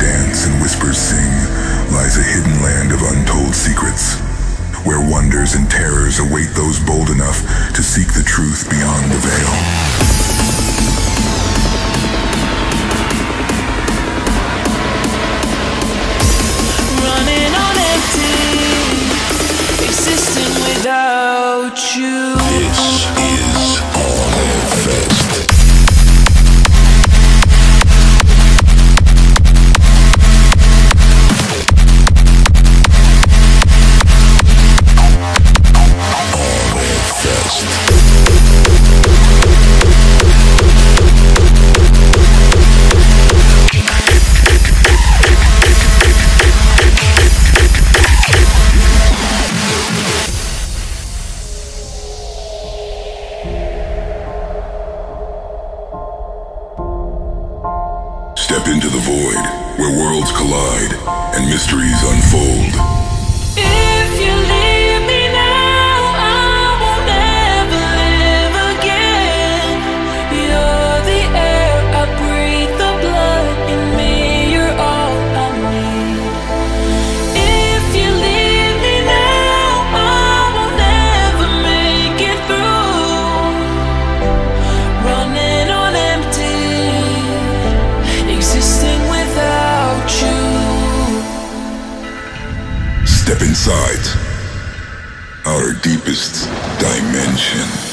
dance and whispers sing, lies a hidden land of untold secrets, where wonders and terrors await those bold enough to seek the truth beyond the veil. existing without you. into the void where worlds collide and mysteries unfold. Our deepest dimension.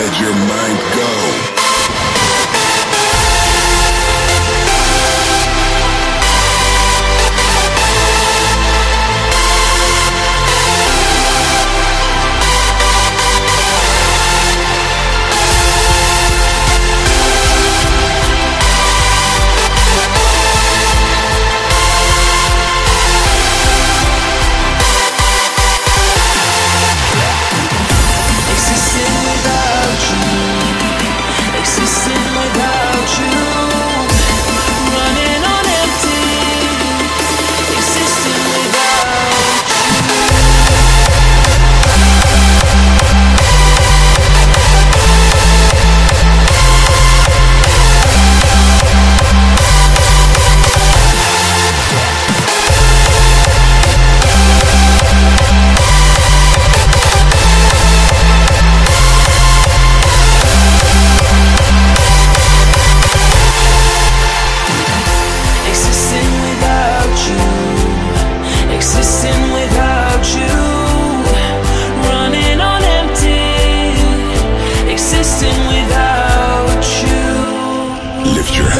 let your mind go.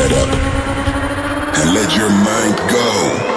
head up and let your mind go.